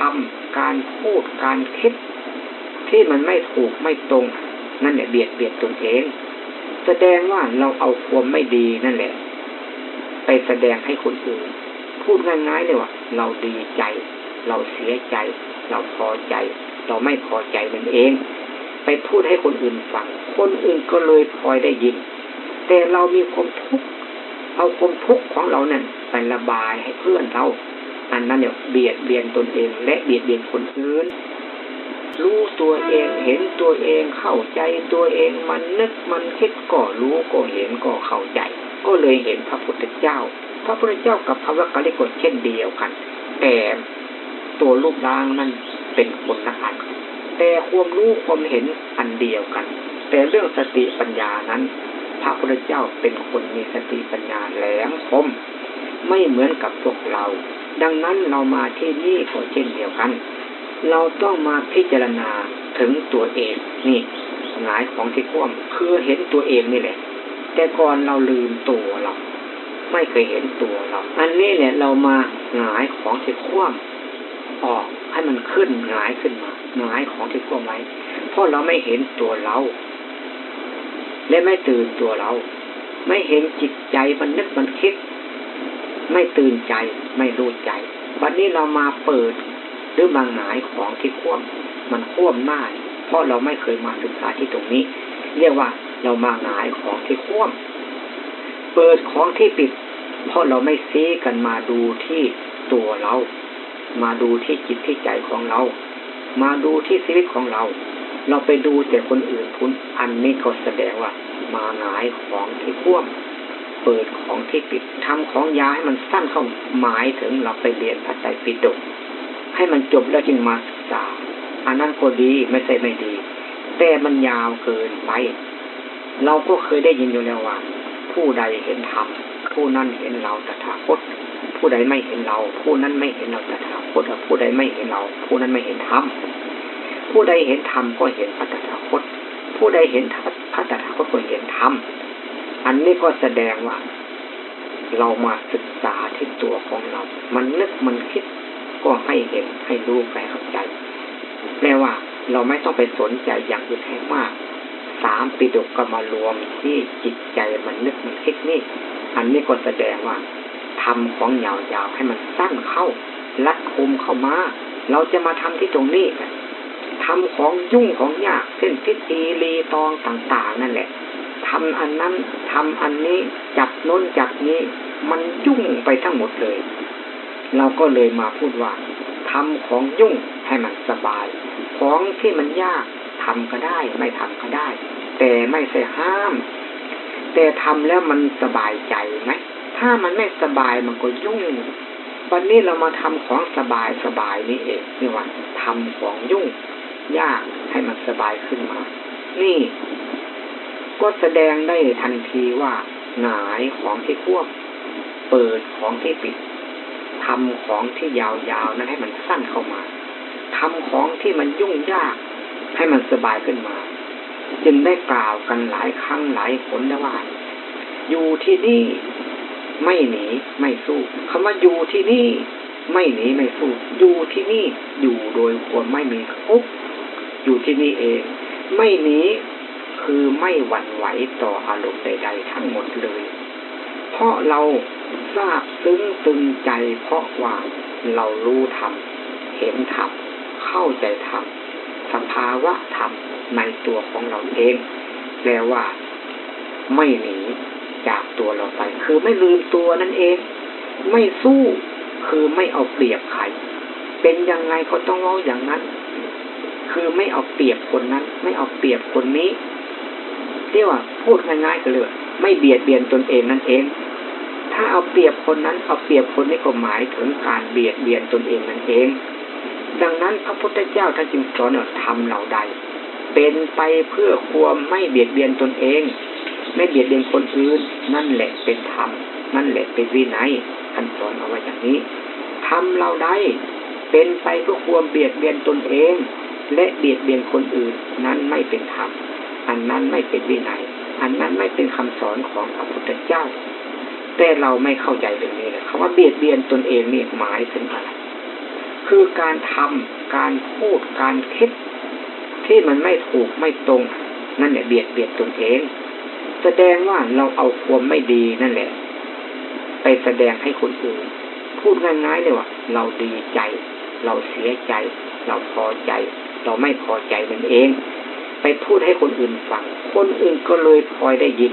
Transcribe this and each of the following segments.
ทำการพูดการคิด ที่มันไม่ถูกไม่ตรง นั่นแหละเบียดเบียนตนเอง แสดงว่าเราเอาความไม่ดีนั่นแหละ ไปแสดงให้คนอื่น พูดง่ายๆเลยว่า เราดีใจ เราเสียใจ เราพอใจ เราไม่พอใจมันเอง ไปพูดให้คนอื่นฟัง คนอื่นก็เลยพลอยได้ยิน แต่เรามีความทุกข์เอาความทุกข์ของเราเนี่ยไประบายให้เพื่อนเรา อันนั้นเนี่ยเบียดเบียนตนเอง และเบียดเบียนคนอื่น รู้ตัวเองเห็นตัวเองเข้าใจตัวเองมันนึกมันคิดก็รู้ก็เห็นก็เข้าใจ ก็เลยเห็นพระพุทธเจ้า พระพุทธเจ้ากับพระวักกะลิกฎเช่นเดียวกัน แต่ตัวรูปร่างนั้นเป็นคนละอันแต่ความรู้ความเห็นอันเดียวกัน แต่เรื่องสติปัญญานั้น พระพุทธเจ้าเป็นคนมีสติปัญญาแหลมคมไม่เหมือนกับพวกเรา ดังนั้นเรามาที่นี่ก็เช่นเดียวกัน เราต้องมาพิจารณาถึงตัวเองนี่หายของที่คว่ำคือเห็นตัวเองนี่แหละ แต่ก่อนเราลืมตัวเรา ไม่เคยเห็นตัวเรา อันนี้เนี่ยเรามาหงายของที่คว่ำออกให้มันขึ้นหงายขึ้นมาหงายของที่คว่ำไว้เพราะเราไม่เห็นตัวเรา และไม่ตื่นตัวเรา ไม่เห็นจิตใจมันนึกมันคิด ไม่ตื่นใจไม่รู้ใจ วันนี้เรามาเปิดหรือมาหงายของที่คว่ำมันคว่ำหน้าเพราะเราไม่เคยมาศึกษาที่ตรงนี้ เรียกว่าเรามาหงายของที่คว่ำเปิดของที่ปิด เพราะเราไม่ซีกันมาดูที่ตัวเรา มาดูที่จิตที่ใจของเรา มาดูที่ชีวิตของเรา เราไปดูแต่คนอื่นพุนอันนี้ก็แสดงว่า มาหงายของที่คว่ำ เปิดของที่ปิดทำของยาให้มันสั้นเข้าหมายถึงเราไปเรียนพระไตรปิฎกให้มันจบแล้วจึงมาศึกษาอันนั้นก็ดีไม่ใช่ไม่ดี แต่มันยาวเกินไป เราก็เคยได้ยินอยู่แล้วว่า ผู้ใดเห็นธรรมผู้นั้นเห็นเราตถาคต ผู้ใดไม่เห็นเรา ผู้นั้นไม่เห็นเราตถาคตผู้ใดไม่เห็นเรา ผู้นั้นไม่เห็นธรรมผู้ใดเห็นธรรมก็เห็นพระตถาคต ผู้ใดเห็นพระตถาคตก็เห็นธรรม อันนี้ก็แสดงว่า เรามาศึกษาที่ตัวของเรา มันนึกมันคิดก็ให้เห็นให้รู้ไปเข้าใจแปลว่าเราไม่ต้องไปสนใจอย่างอื่นให้มาก สามปีดกก็มารวมที่จิตใจมันนึกมันคิดนี่ อันนี้ก็แสดงว่าทำของยาวๆให้มันสั้นเข้ารัดคุมเข้ามา เราจะมาทำที่ตรงนี้ทำของยุ่งของยากเส้นทิศอีรีตองต่าง ๆ นั่นแหละ ทำอันนั้นทำอันนี้ จับน้นจับนี้ มันยุ่งไปทั้งหมดเลย เราก็เลยมาพูดว่าทำของยุ่งให้มันสบาย ของที่มันยากทำก็ได้ ไม่ทำก็ได้ แต่ไม่ใช่ห้าม แต่ทำแล้วมันสบายใจไหมถ้ามันไม่สบายมันก็ยุ่ง วันนี้เรามาทำของสบายสบายนี่เองนี่ว่าทำของยุ่ง ยากให้มันสบายขึ้นมา นี่ ก็แสดงได้ทันทีว่าหงายของที่ควบเปิดของที่ปิดทำของที่ยาวๆนั้นให้มันสั้นเข้ามาทำของที่มันยุ่งยาก ให้มันสบายขึ้นมา จึงได้กล่าวกันหลายครั้งหลายผลแล้วว่า อยู่ที่นี่ไม่หนีไม่สู้คำว่าอยู่ที่นี่ไม่หนีไม่สู้อยู่ที่นี่อยู่โดยควรไม่มีทุกอยู่ที่นี่เอง ไม่หนี คือไม่หวั่นไหวต่ออารมณ์ใด ๆ ทั้งหมดเลย เพราะเราทราบซึ้งตึงใจ เพราะว่าเรารู้ธรรมเห็นธรรมเข้าใจธรรมสภาวะธรรมในตัวของเราเองแปลว่า ไม่หนีจากตัวเราไป คือไม่ลืมตัวนั่นเอง ไม่สู้คือไม่เอาเปรียบใคร เป็นยังไงก็ต้องเอาอย่างนั้น คือไม่เอาเปรียบคนนั้น ไม่เอาเปรียบคนนี้ เรียกว่าพูดง่ายๆก็เลยไม่เบียดเบียนตนเองนั่นเอง ถ้าเอาเปรียบคนนั้นเอาเปรียบคนนี้ก็หมายถึงการเบียดเบียนตนเองนั่นเอง ดังนั้นพระพุทธเจ้าท่านจึงสอนทำเราใด เป็นไปเพื่อความไม่เบียดเบียนตนเอง ไม่เบียดเบียนคนอื่นนั่นแหละเป็นธรรมนั่นแหละเป็นวินัยท่านสอนเอาไว้อย่างนี้ทำเราได้เป็นไปเพื่อความเบียดเบียนตนเอง และเบียดเบียนคนอื่นนั้นไม่เป็นธรรม อันนั้นไม่เป็นวินัย อันนั้นไม่เป็นคำสอนของพระพุทธเจ้า แต่เราไม่เข้าใจเรื่องนี้เลยคำว่าเบียดเบียนตนเองนี่หมายถึงอะไร คือการทำการพูด การคิด ที่มันไม่ถูกไม่ตรง นั่นแหละเบียดเบียนตนเอง แสดงว่าเราเอาความไม่ดีนั่นแหละ ไปแสดงให้คนอื่น พูดง่ายๆเลยว่า เราดีใจ เราเสียใจ เราพอใจ เราไม่พอใจมันเอง ไปพูดให้คนอื่นฟัง คนอื่นก็เลยพลอยได้ยิน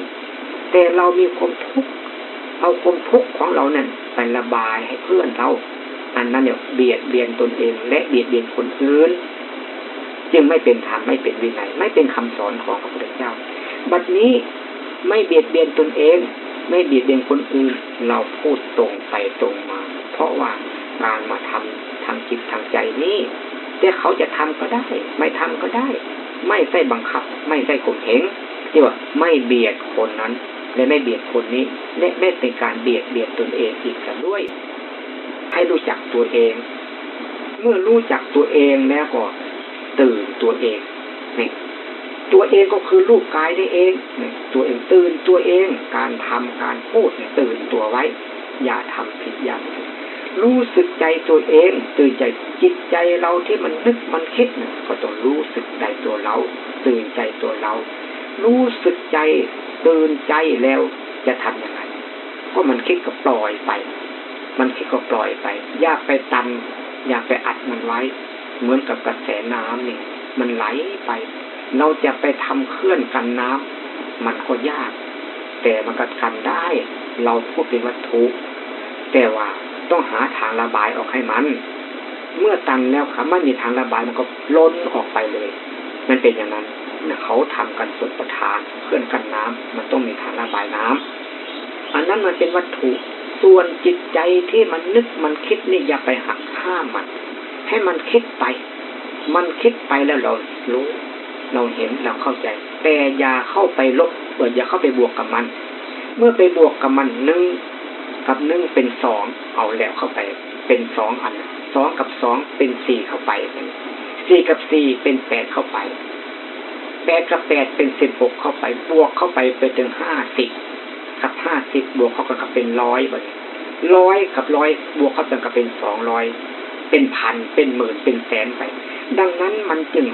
แต่เรามีความทุกข์เอาความทุกข์ของเราเนี่ยไประบายให้เพื่อนเราอันนั้นเนี่ยเบียดเบียนตนเอง และเบียดเบียนคนอื่นจึงไม่เป็นธรรมไม่เป็นวินัยไม่เป็นคำสอนของพระพุทธเจ้า บัดนี้ไม่เบียดเบียนตนเอง ไม่เบียดเบียนคนอื่น เราพูดตรงไปตรงมา เพราะว่าการมาทำทางจิตทางใจนี้แต่เขาจะทำก็ได้ ไม่ทำก็ได้ ไม่ใช่บังคับ ไม่ใช่ข่มเหงที่ว่าไม่เบียดคนนั้น และไม่เบียดคนนี้และไม่เป็นการเบียดเบียนตนเองอีกกันด้วย ให้รู้จักตัวเอง เมื่อรู้จักตัวเองแล้วก็ตื่นตัวเองนี่ตัวเองก็คือรูปกายได้เองนี่ตัวเองตื่นตัวเองการทำการพูดเนี่ยตื่นตัวไว้ อย่าทำผิดอย่าง รู้สึกใจตัวเองตื่นใจจิตใจเราที่มันนึกมันคิดเนี่ยก็ต้องรู้สึกใจตัวเรา ตื่นใจตัวเรา รู้สึกใจตื่นใจแล้วจะทำยังไงก็มันคิดก็ปล่อยไป มันคิดก็ปล่อยไป อย่าไปตัน อย่าไปอัดมันไว้ เหมือนกับกระแสน้ำนี่มันไหลไป เราจะไปทำเคลื่อนกันน้ำมันก็ยาก แต่มันก็กันได้ เราพูดเป็นวัตถุ แต่ว่า ต้องหาทางระบายออกให้มัน เมื่อตันแล้วค่ะมันมีทางระบายมันก็ล้นออกไปเลย มันเป็นอย่างนั้นเขาทำกันส่วนประทานเคลื่อนกันน้ำมันต้องมีทางระบายน้ำอันนั้นมันเป็นวัตถุส่วนจิตใจที่มันนึกมันคิดนี่อย่าไปหักห้ามมัน ให้มันคิดไป มันคิดไปแล้วเรารู้ เราเห็นเราเข้าใจ แต่อย่าเข้าไปลบเอย่าเข้าไปบวกกับมัน เมื่อไปบวกกับมันหนึ่ง กับหนึ่งเป็นสองเอาแล้วเข้าไป เป็นสองอันสองกับสองเป็นสี่เข้าไปสี่กับสี่เป็นแปดเข้าไปแปดกับแปดเป็นสิบหกเข้าไปบวกเข้าไปไปถึงห้าสิบกับห้าสิบบวกเข้ากันก็เป็นร้อยแบร้อยกับร้อยบวกเข้ากันกับเป็นสองร้อยเป็นพันเป็นหมื่นเป็นแสนไป ดังนั้นมันจึง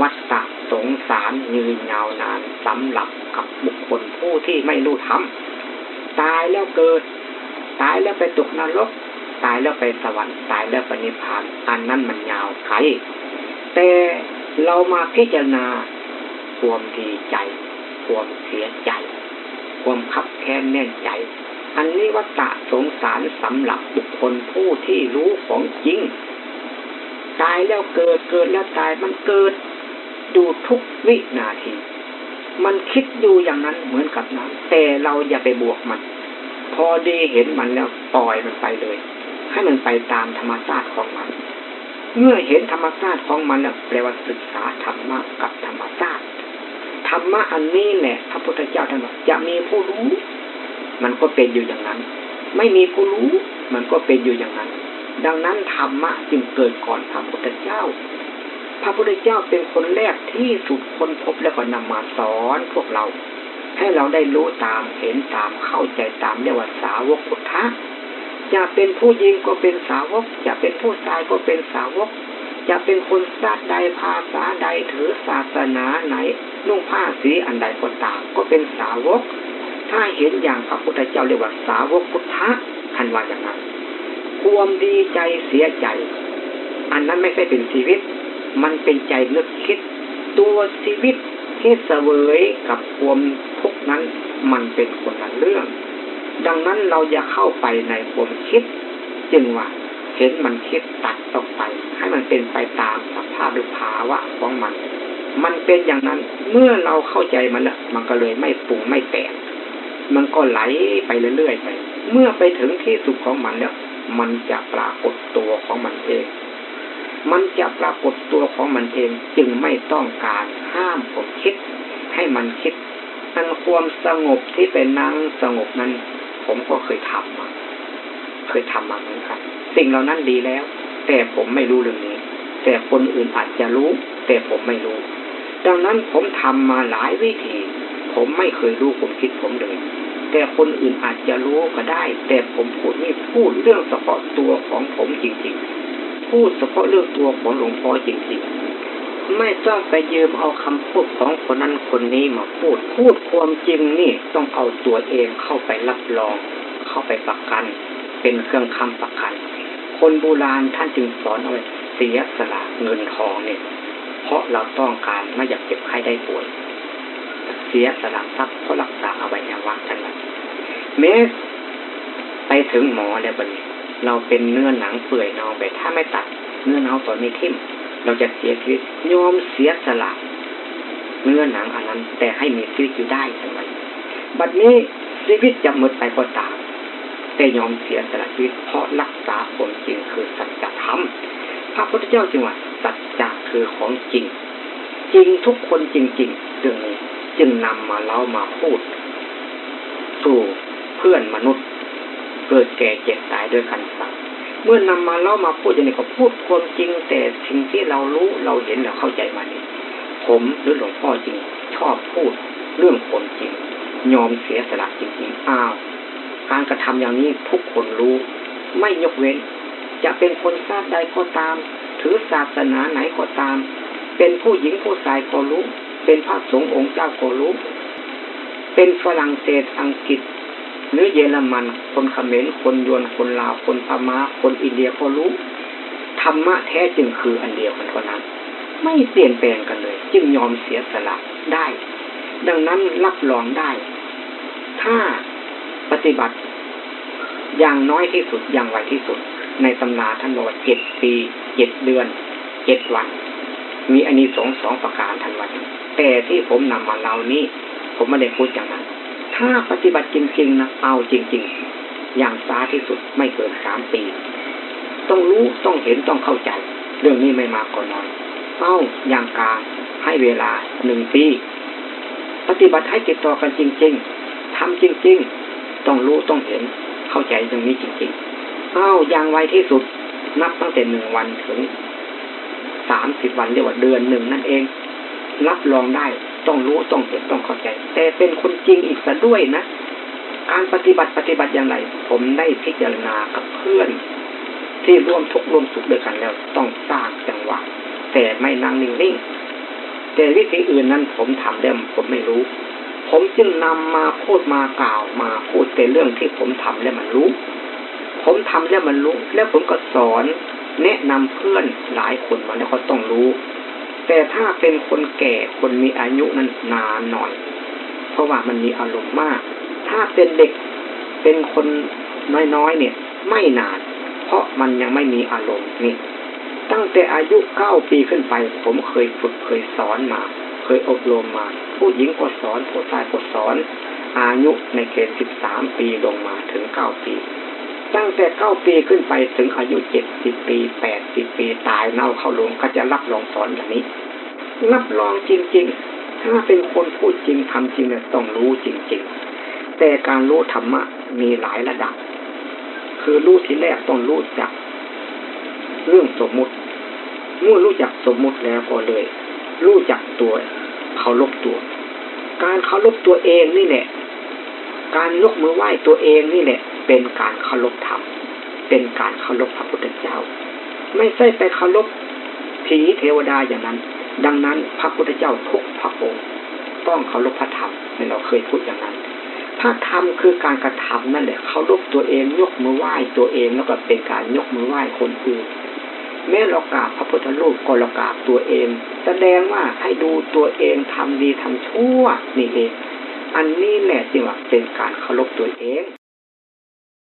วัฏฏะสงสารยืนยาวนานสำหรับกับบุคคลผู้ที่ไม่รู้ธรรมตายแล้วเกิด ตายแล้วไปตกนรก ตายแล้วไปสวรรค์ตายแล้วไปนิพพาน อันนั้นมันยาวไกลแต่เรามาพิจารณาความดีใจ ความเสียใจ ความขับแค้นแน่นใจ อันนี้วัตะสงสารสำหรับบุคคลผู้ที่รู้ของจริง ตายแล้วเกิดเกิดแล้วตายมันเกิดดูทุกวินาที มันคิดอยู่อย่างนั้นเหมือนกับนั้น แต่เราอย่าไปบวกมัน พอดีเห็นมันแล้วปล่อยมันไปเลย ให้มันไปตามธรรมชาติของมัน เมื่อเห็นธรรมชาติของมันแล้วแปลว่าศึกษาธรรมะกับธรรมชาติธรรมะอันนี้แหละพระพุทธเจ้าท่านบอกจะมีผู้รู้ มันก็เป็นอยู่อย่างนั้น ไม่มีผู้รู้ มันก็เป็นอยู่อย่างนั้น ดังนั้นธรรมะจึงเกิดก่อนพระพุทธเจ้า พระพุทธเจ้าเป็นคนแรกที่สุดคนพบแล้วก็นำมาสอนพวกเรา ให้เราได้รู้ตามเห็นตามเข้าใจตามเรียกว่าสาวกพุทธะจะเป็นผู้หญิงก็เป็นสาวก จะเป็นผู้ชายก็เป็นสาวก จะเป็นคนชาติใดภาษาใดถือศาสนาไหน นุ่งผ้าสีอันใดก็ตามก็เป็นสาวก ถ้าเห็นอย่างพระพุทธเจ้าเรียกว่าสาวกพุทธะทันว่าอย่างนั้นความดีใจเสียใจ อันนั้นไม่ใช่เป็นชีวิต มันเป็นใจนึกคิด ตัวชีวิตที่เสวยกับความ นั้นมันเป็นคนละเรื่อง ดังนั้นเราอย่าเข้าไปในความคิด จึงว่าเห็นมันคิดตัดออกไป ให้มันเป็นไปตามสภาพหรือภาวะของมัน มันเป็นอย่างนั้นเมื่อเราเข้าใจมันละมันก็เลยไม่ปรุงไม่แตกมันก็ไหลไปเรื่อยๆไป เมื่อไปถึงที่สุดของมันแล้ว มันจะปรากฏตัวของมันเอง มันจะปรากฏตัวของมันเองจึงไม่ต้องการห้ามผมคิด ให้มันคิด อันความสงบที่เป็นนั่งสงบนั้น ผมก็เคยทำมาเคยทำมาเหมือนกันสิ่งเหล่านั้นดีแล้ว แต่ผมไม่รู้เรื่องนี้ แต่คนอื่นอาจจะรู้ แต่ผมไม่รู้ ดังนั้นผมทำมาหลายวิธี ผมไม่เคยรู้ผมคิดผมเลย แต่คนอื่นอาจจะรู้ก็ได้ แต่ผมพูดนี่พูดเรื่องเฉพาะตัวของผมจริง ๆ พูดเฉพาะเรื่องตัวของหลวงพ่อจริง ๆ ไม่ต้องไปยืมเอาคำพูดของคนนั้นคนนี้มาพูด พูดความจริงนี่ต้องเอาตัวเองเข้าไปรับรอง เข้าไปประกัน เป็นเครื่องคำประกัน คนโบราณท่านจึงสอนเอาไว้เสียสละเงินทองเนี่ย เพราะเราต้องการไม่อยากเจ็บไข้ได้ป่วย เสียสละทรัพย์เพราะรักษาอวัยวะท่านว่าแม้ไปถึงหมอแล้วบัดนี้เราเป็นเนื้อหนังเปื่อยเนาไปถ้าไม่ตัด เนื้อเนาตัวนี้ทิ่ม เราจะเสียชีวิตยอมเสียสละเนื้อหนังอันนั้น แต่ให้มีชีวิตอยู่ได้ทั้งวันบัดนี้ชีวิตจะหมดไปก็ตามแต่ยอมเสียสละชีวิตเพราะรักษาความจริงคือสัจธรรมพระพุทธเจ้าจึงว่าสัจจะคือของจริง จริงทุกคนจริงๆเรื่องนี้จึงนำมาเล่ามาพูดสู่เพื่อนมนุษย์ เกิดแก่เจ็บตายด้วยกันสัง เมื่อนำมาเล่ามาพูดอย่างนี้ก็พูดความจริง แต่สิ่งที่เรารู้เราเห็นเราเข้าใจมานี่ผมหรือหลวงพ่อจริง ชอบพูดเรื่องคนจริง ยอมเสียสละจริงๆอ้าวการกระทำอย่างนี้ทุกคนรู้ ไม่ยกเว้น จะเป็นคนชาติใดก็ตาม ถือศาสนาไหนก็ตาม เป็นผู้หญิงผู้ชายก็รู้ เป็นพระสงฆ์องค์เจ้าก็รู้ เป็นฝรั่งเศสอังกฤษ หรือเยอรมัน คนเขมรคนยวนคนลาวคนพม่าคนอินเดียก็รู้ธรรมะแท้จึงคืออันเดียวกันเท่านั้น ไม่เปลี่ยนแปลงกันเลย จึงยอมเสียสละได้ ดังนั้นรับรองได้ ถ้าปฏิบัติ อย่างน้อยที่สุดอย่างไวที่สุด ในตำนาท่านบอกว่าเจ็ดปีเจ็ดเดือนเจ็ดวัน มีอันนี้สองสองประการทันวันแต่ที่ผมนำมาเล่านี้ ผมไม่ได้พูดอย่างนั้น ถ้าปฏิบัติจริงๆนะเอาจริง ๆ อย่างช้าที่สุดไม่เกินสามปี ต้องรู้ต้องเห็นต้องเข้าใจ เรื่องนี้ไม่มากก็น้อยเอาอย่างกลางให้เวลาหนึ่งปี ปฏิบัติให้ติดต่อกันจริง ๆทำจริง ๆ ต้องรู้ต้องเห็นเข้าใจตรงนี้จริงๆเอาอย่างไวที่สุดนับตั้งแต่หนึ่งวันถึงสามสิบวันเรียกว่าเดือนหนึ่งนั่นเอง รับรองได้ ต้องรู้ต้องเห็นต้องเข้าใจ แต่เป็นคนจริงอีกซะด้วยนะ การปฏิบัติปฏิบัติอย่างไร ผมได้พิจารณากับเพื่อน ที่ร่วมทุกข์ร่วมสุขด้วยกันแล้ว ต้องสร้างจังหวะแต่ไม่นั่งนิ่งๆแต่วิธีอื่นนั้นผมทำได้ผมไม่รู้ ผมจึงนำมาพูดมากล่าวมาพูดแต่เรื่องที่ผมทำแล้วมันรู้ ผมทำแล้วมันรู้ แล้วผมก็สอนแนะนำเพื่อนหลายคนมาแล้วก็ต้องรู้ แต่ถ้าเป็นคนแก่คนมีอายุนั้นนานหน่อย เพราะว่ามันมีอารมณ์มาก ถ้าเป็นเด็กเป็นคนน้อยๆเนี่ย ไม่นาน เพราะมันยังไม่มีอารมณ์นี่ตั้งแต่อายุเก้าปีขึ้นไป ผมเคยฝึกเคยสอนมา เคยอบรมมา ผู้หญิงก็สอนผู้ชายก็สอน อายุในเกณฑ์สิบสามปีลงมาถึงเก้าปี ตั้งแต่เก้าปีขึ้นไปถึงอายุเจ็ดสิบปีแปดสิบปีตายเน่าเข้าลงก็จะรับรองสอนอย่างนี้ รับรองจริง ๆ ถ้าเป็นคนพูดจริงทำจริงเนี่ยต้องรู้จริง ๆ แต่การรู้ธรรมะมีหลายระดับ คือรู้ที่แรกต้องรู้จัก เรื่องสมมุติ เมื่อรู้จักสมมุติแล้วก็เลย รู้จักตัวเคารพตัว การเคารพตัวเองนี่แหละ การยกมือไหว้ตัวเองนี่แหละ เป็นการเคารพธรรม เป็นการเคารพพระพุทธเจ้า ไม่ใช่ไปเคารพผีเทวดาอย่างนั้น ดังนั้นพระพุทธเจ้าทุกพระองค์ต้องเคารพพระธรรมเราเคยพูดอย่างนั้นพระธรรมคือการกระทำนั่นแหละเคารพตัวเองยกมือไหว้ตัวเองแล้วก็เป็นการยกมือไหว้คนอื่นแม้เรากราบพระพุทธรูปก็เรากราบตัวเอง แสดงว่าให้ดูตัวเองทำดีทำชั่วนี่เอง อันนี้แหละจึงว่าเป็นการเคารพตัวเอง